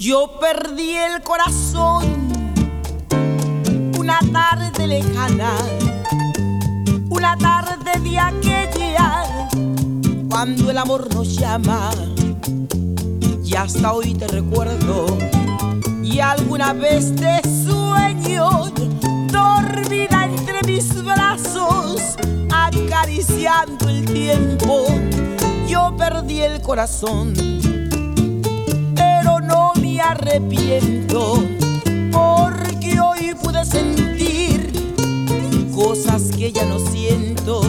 Yo perdí el corazón una tarde lejana, una tarde de aquella, cuando el amor nos llama. Y hasta hoy te recuerdo, y alguna vez te sueño, dormida entre mis brazos, acariciando el tiempo. Yo perdí el corazón arrepiento porque hoy pude sentir cosas que ya no siento,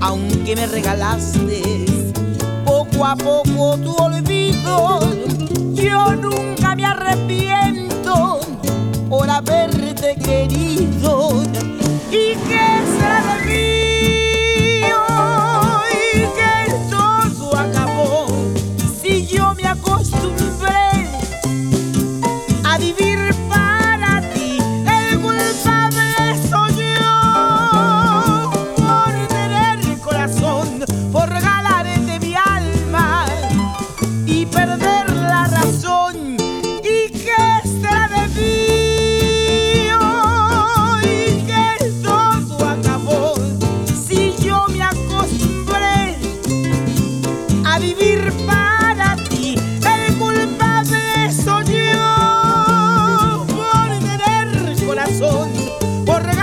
aunque me regalaste poco a poco tu olvido. por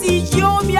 si yo me